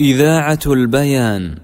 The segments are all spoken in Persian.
إذاعة البيان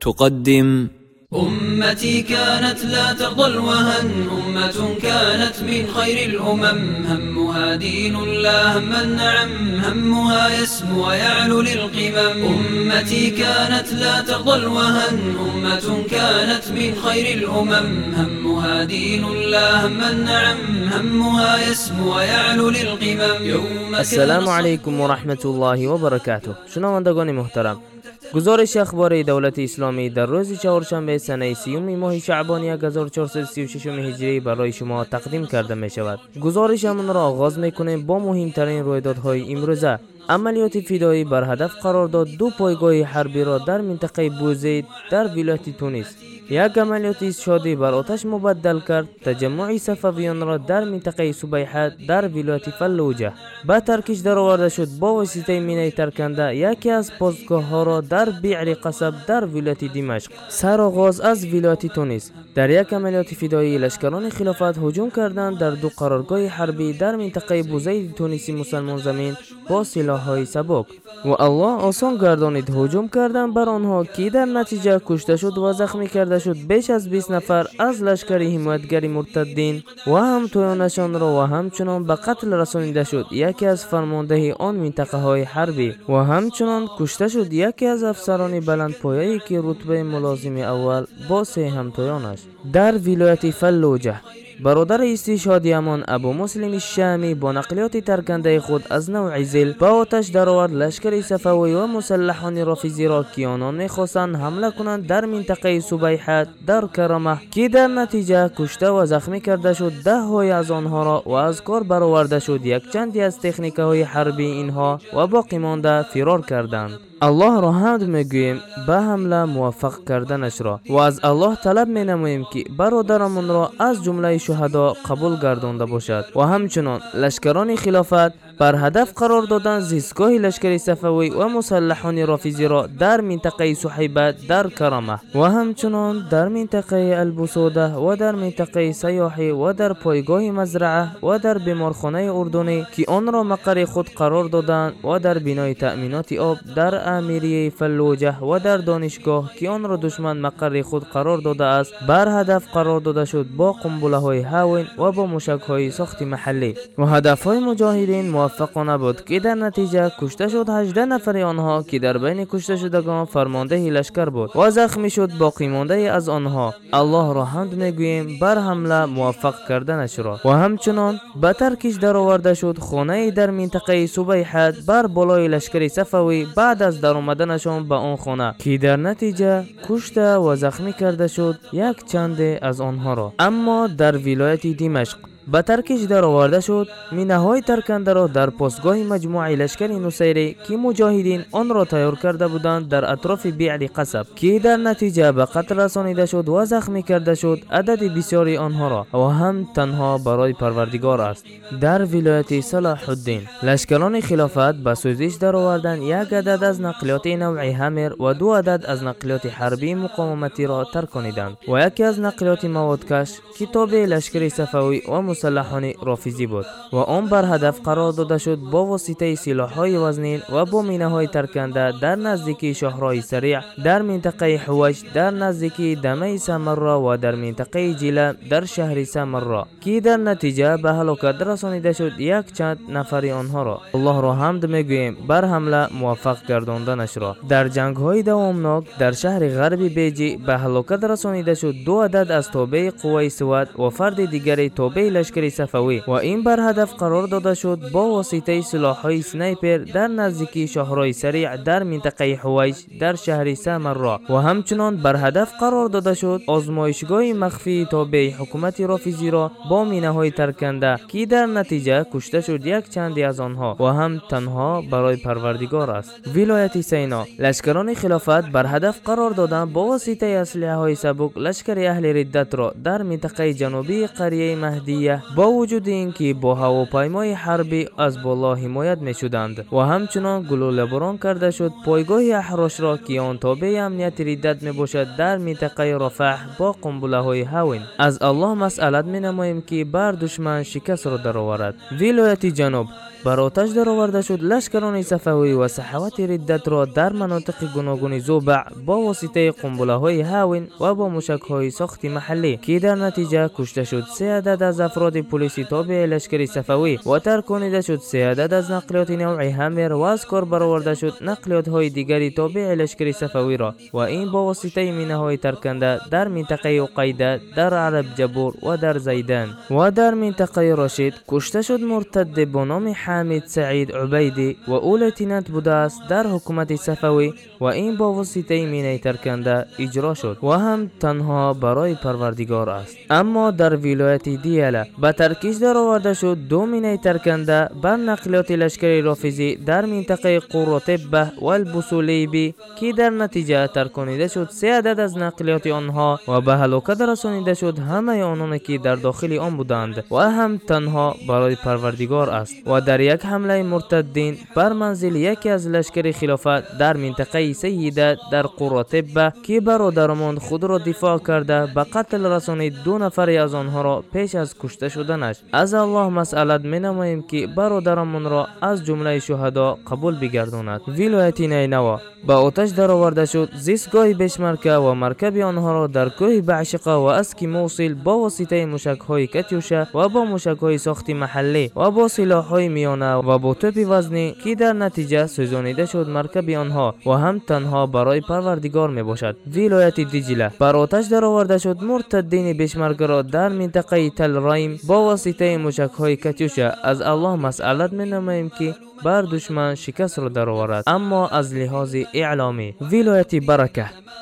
تقدم أمتي كانت لا ترضى الوهن أمة كانت من خير الأمم. همها دين لا هم النعم همها يسمو ويعلو للقمم. أمتي كانت لا ترضى الوهن أمة كانت من خير الأمم. همها دين لا هم النعم همها يسمو ويعلو للقمم. السلام عليكم ورحمة الله وبركاته. شنو من محترم؟ گزارش اخبار دولت اسلامی در روز چهارشنبه سنه سیوم ماه شعبان 1436 هجری برای شما تقدیم کرده می شود. گزارشمون را آغاز می کنیم با مهمترین رویدادهای امروزه. عملیات فدایی بر هدف قرار داد دو پایگاه حربی را در منطقه بوزید در ولایت تونس. یک عملیات شادی بر آتش مبدل کرد تجمع صفویان را در منطقه سبیحه در ولایت فلوجه به ترکش درآورده شد با واسطه مینه ترکنده یکی از پاسگاه ها را در بیعر قصب در ولایت دمشق سرآغاز از ولایت تونس. در یک عملیات فدایی لشکران خلافت هجوم کردند در دو قرارگاه حربی در منطقه بوزید تونسی مسلمان زمین با های سبک. و الله آسان گردانید هجوم کردند بر آنها که در نتیجه کشته شد و زخمی کرده شد بیش از 20 نفر از لشکر حمایتگری مرتدین و هم تویانشان را و همچنان به قتل رسانیده شد. یکی از فرمانده آن منطقه های حربی و همچنان کشته شد. یکی از افسران بلند پایه‌ای که رتبه ملازم اول با سه همتویانش در ولایت فلوجه бародари истишҳодиамон абу муслими шамӣ бо нақлиёти таркандаи худ аз навъи зил ба оташ даровард лашкари сафавӣ ва мусаллаҳони рофизиро ки онон мехостанд ҳамла кунанд дар минтақаи субайҳа дар карама ки дар натиҷа кушта ва захмӣ карда шуд даҳҳое аз онҳоро ва аз кор бароварда шуд якчанде аз техникаҳои ҳарбии инҳо ва боқӣ монда фирор карданд. الله را حمد می‌گوییم به حمله موفق کردنش را و از الله طلب می نماییم که برادرمون را از جمله شهدا قبول گردانده باشد و همچنان لشکران خلافت бар ҳадаф қарор додан зистгоҳи лашкари сафавӣ ва мусаллаҳони рофизиро дар минтақаи суҳайба дар карама ва ҳамчунон дар минтақаи албусода ва дар минтақаи сайёҳӣ ва дар пойгоҳи мазраа ва дар беморхонаи урдунӣ ки онро мақари худ қарор доданд ва дар бинои таъминоти об дар амирияи фаллуҷаҳ ва дар донишгоҳ ки онро душман мақари худ қарор додааст бар ҳадаф қарор дода шуд бо қумбулаҳои ҳавин ва бо мушакҳои сохти маҳаллӣ. Ва ҳадафҳои муҷоҳидин муваффақ موفقانه بود که در نتیجه کشته شد؟ 18 نفر آنها که در بین کشته شدگان فرمانده لشکر بود. و زخمی شد باقی مانده از آنها. الله را حمد می‌گوییم بر حمله موفق کردنش را. و همچنان به ترکش درآورده شد خانه در منطقه سبیحت بر بالای لشکر صفوی. بعد از در آمدنشان به آن خانه که در نتیجه کشته و زخمی کرده شد یک چند از آنها را. اما در ولایت دمشق ба таркиш дароварда шуд минаҳои таркандаро дар постгоҳи маҷмӯаи лашкари нусайрӣ ки муҷоҳидин онро тайёр карда буданд дар атрофи биъли қасаб ки дар натиҷа ба қатл расонида шуд ва захмӣ карда шуд адади бисёри онҳоро ва ҳам танҳо барои парвардигор аст. Дар вилояти салаҳуддин лашкарони хилофат ба сӯзиш даровардан як адад аз нақлиёти навъи ҳамер ва ду адад аз нақлиёти ҳарбии муқоваматиро тарк кониданд ва яке аз нақлиёти маводкаш китоби лашкари сафавӣ ва مسلحان رافیزی بود و آن بر هدف قرار داده شد با واسطه های وزنین و با های ترکنده در نزدیکی شهرهای سریع در منطقه حوش در نزدیکی دمه سمرا و در منطقه جیله در شهر سمرا که در نتیجه به هلاکت رسانیده شد یک چند نفری آنها را. الله را حمد می‌گوییم بر حمله موفق گرداندنش را. در جنگ های دوامناک در شهر غربی بیجی به هلاکت رسانیده شد. دو عدد از توبه قوای سواد و فرد دیگری توبه лашкари сафавӣ ва ин бар ҳадаф қарор дода шуд бо воситаи силоҳҳои снайпер дар наздикии шоҳрои сариъ дар минтақаи ҳувайш дар шаҳри самарро. Ва ҳамчунон бар ҳадаф қарор дода шуд озмоишгоҳи махфии тобеи ҳукумати рофизиро бо минаҳои тарканда ки дар натиҷа кушта шуд якчанде аз онҳо. Ва ҳам танҳо барои парвардигор аст. Вилояти сайно. Лашкарони хилофат бар ҳадаф қарор додан бо воситаи аслиҳаҳои сабук лашкари аҳли riddatро дар минтақаи ҷанубии қарияи маҳдия россия бо вуҷуди ин ки бо ҳавопаймои ҳарбӣ аз боло ҳимоят мешуданд ва ҳамчунон гулӯлаборон карда шуд пойгоҳи аҳрошро ки он тобеи амнияти риддат мебошад дар минтақаи рофаҳ бо қумбулаҳои ҳавин. Аз аллоҳ масъалат менамоем ки бар душман шикастро дароварад. Вилояти ҷануб бар оташ дароварда шуд лашкарони сафаҳӣ ва саҳавати riddatро дар манотиқи гуногуни зубаъ бо воситаи қумбулаҳои ҳавин ва бо мушакҳои сохти маҳаллӣ ки дар натиҷа кушта шуд се адад аз афроди пулиси тобеи лашкари сафавӣ ва тарк конида шуд се адад аз нақлиёти навъи ҳамер ва аз кор бароварда шуд нақлиётҳои дигари тобеи лашкари сафавиро ва ин бо воситаи минаҳои тарканда дар минтақаи уқайда дар араб ҷабур ва дар зайдан. Ва дар минтақаи рошид кушта шуд муртадде бо номи ҳамид саъид убайдӣ ва ӯ лейтенант будааст дар ҳукумати сафавӣ ва ин бо воситаи минайтарканда иҷро шуд ва ҳам танҳо барои парвардигор аст. Аммо дар вилояти диала ба таркиш дароварда шуд ду минайтарканда бар нақлиёти лашкари рофизӣ дар минтақаи қурротеббаҳ валбусулейбӣ ки дар натиҷа тарконида шуд се адад аз нақлиёти онҳо ва ба ҳалокат расонида шуд ҳамаи ононе ки дар дохили он буданд ва ҳам танҳо барои парвардигор аст ва дар یک حمله مرتدین بر منزل یکی از لشکر خلافت در منطقه سیده در قرطبه که برادرمان خود را دفاع کرده به قتل رسانید دو نفر از آنها را پیش از کشته شدنش. از الله مسئلت می نماییم که برادرمان را از جمله شهدا قبول بگرداند. ولایت نینوا به آتش درآورده شد زیستگاه بشمرکه و مرکب آنها را در کوه بعشقه و اسکی موصل با واسطه مشک های کتیوشه و با مشک های ساخت محلی و با سلاح های میانه و با توپ وزنی که در نتیجه سوزانیده شد مرکب آنها و هم تنها برای پروردگار می باشد ولایت دیجله بر آتش درآورده شد مرتدین بشمرکه را در منطقه تل رایم با واسطه مشک های کتیوشه. از الله مسئلت می نماییم که بر دشمن شکست را درآورد. اما از لحاظ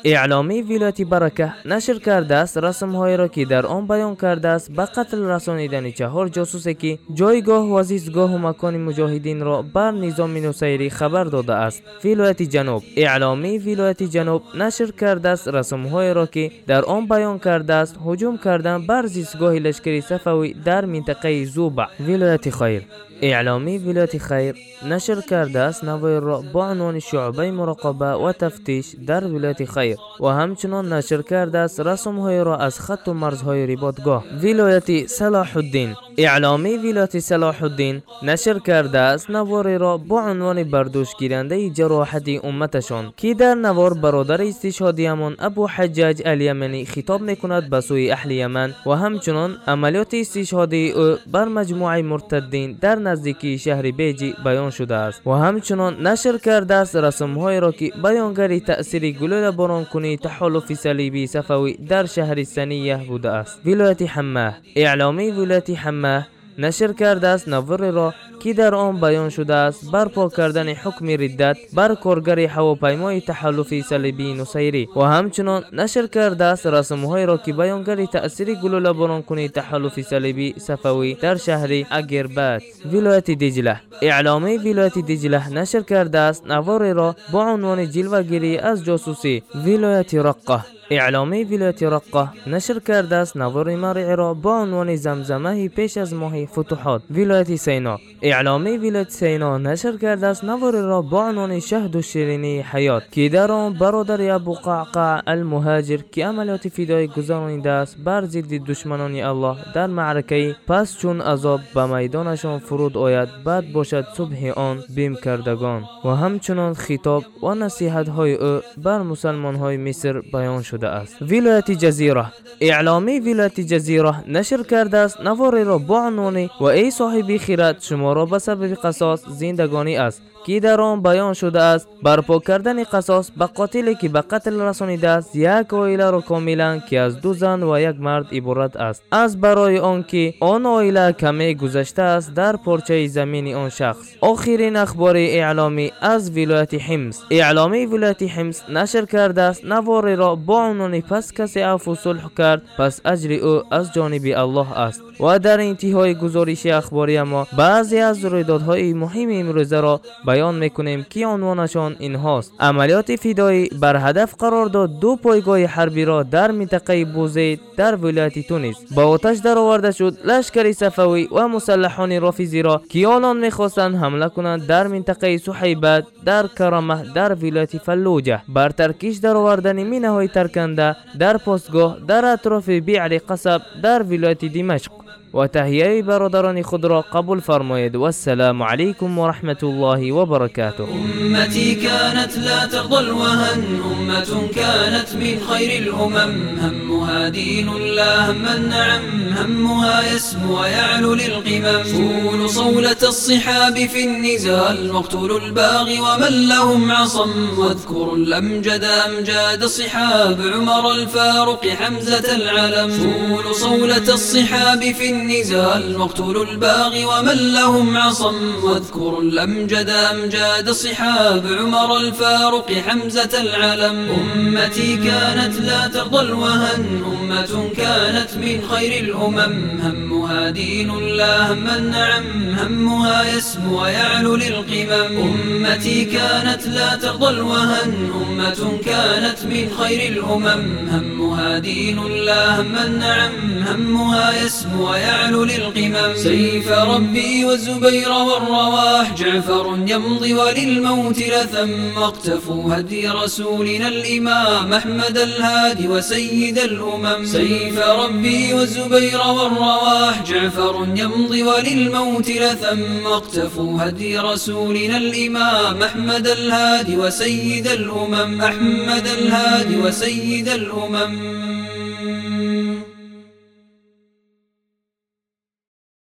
اعلامی ولایت برکه نشر کرده است رسم های در آن بیان کرده است به قتل رسانیدن چهار جاسوسی که جایگاه و زیستگاه و مکان مجاهدین را بر نظام نصیری خبر داده است ولایت جنوب اعلامی ولایت جنوب نشر کرده است رسم را که در آن بیان کرده است هجوم کردن بر زیستگاه لشکری صفوی در منطقه زوبع ولایت خیر اعلامی ولایت خیر نشر کرده است نوای را با عنوان شعبه مراقبه و تفتیش در ولایت خیر сайр ва ҳамчунон нашр кардааст расмҳоеро аз хатту марзҳои риботгоҳ. Вилояти салаҳуддин. اعلامی ولایت صلاح الدین نشر کرده است نواری را با عنوان بردوش گیرنده جراحت امتشان. که در نوار برادر استشهادیمان ابو حجاج الیمنی خطاب می‌کند به سوی اهل یمن و همچنان عملیات استشهادی او بر مجموعه مرتدین در نزدیکی شهر بیجی بیان شده است. و همچنان نشر کرده است رسمهایی را که بیانگری تأثیر گلوله باران کنی تحالف صلیبی صفوی در شهر سنیه بوده است. ولایت حماه اعلامی ولایت نشر کرده است نوار را که در آن بیان شده است برپا کردن حکم ردت بر کارگر هواپیمای تحالف صلیبی نصیری. و همچنان نشر کرده است رسمهای را که بیانگر تأثیر گلوله باران کنی تحالف صلیبی صفوی در شهر اگربت. ولایت دجله. اعلامی ولایت دجله نشر کرده است نوار را با عنوان جلوگیری از جاسوسی. ولایت رقه. اعلامی ولایت رقه نشر کرده است نوار مرعی را با عنوان زمزمه پیش از ماه فتوحات ولایت سینا اعلامی ولایت سینا نشر کرده است نوار را با عنوان شهد و شیرینی حیات که در آن برادر ابو قعقع المهاجر که عملیات فدای گذرانیده است بر ضد دشمنان الله در معرکه پس چون عذاب به میدانشان فرود آید بعد باشد صبح آن بیم کردگان. و همچنان خطاب و نصیحت های او بر مسلمان های مصر بیان شد شده است. ولایت جزیره. اعلامی ولایت جزیره نشر کرده است نواری را با و ای صاحبی خیرت شما را به سبب قصاص زندگانی است که در آن بیان شده است. برپا کردن قصاص به قاتلی که به قتل رسانیده است یک آیله را کاملا که از دو زن و یک مرد عبارت است. از برای آنکه آن آیله کمی گذشته است در پارچه زمین آن شخص. آخرین اخبار اعلامی از ولایت حمص. اعلامی ولایت حمص نشر کرده است نوار را با عنوان پس کسی عفو صلح کرد پس اجر او از جانب الله است. و در انتهای گزارش اخباری ما بعضی از رویدادهای مهم امروزه را بیان می‌کنیم که عنوانشان اینهاست. عملیات فدایی بر هدف قرار داد دو پایگاه حربی را در منطقه بوزید در ولایت تونس. با آتش درآورده شد لشکر صفوی و مسلحان رافیزی را که آنان می‌خواستند حمله کنند در منطقه سحیبت در کرمه در ولایت فلوجه. بر ترکیش درآوردن مینه های ترکنده در پاسگاه در اطراف بیعر قصب در ولایت دمشق و تهیه برادران خود را قبول فرمایید و السلام الله و برکاته امتی كانت لا ترضى الوهن. أمة كانت من خير الأمم. همها دين لا هم النعم. همها يسمو ويعلو للقمم. طول صولة الصحاب في النزال مقتول الباغي ومن لهم عصم. واذكروا الأمجد أمجاد صحاب عمر الفاروق حمزة العلم. طول صولة الصحاب في النزال مقتول الباغي ومن لهم عصم. واذكروا الأمجد أمجاد صحاب عمر الفاروق حمزة العلم. أمتي كانت لا ترضى الوهن أمة كانت من خير الأمم. همها دين لا هم النعم همها يسمو ويعلو للقمم. أمتي كانت لا ترضى الوهن أمة كانت من خير الأمم. همها دين لا هم النعم همها يسمو ويعلو للقمم. سيف ربي والزبير وابن رواح جعفر يمضي وللموت لثم. اقتفوا هدي رسولنا الإمام أحمد الهادي وسيد الأمم. سيف ربي والزبير وابن رواح جعفر يمضي وللموت لثم اقتفوا هدي رسولنا الإمام أحمد الهادي وسيد الأمم أحمد الهادي وسيد الأمم.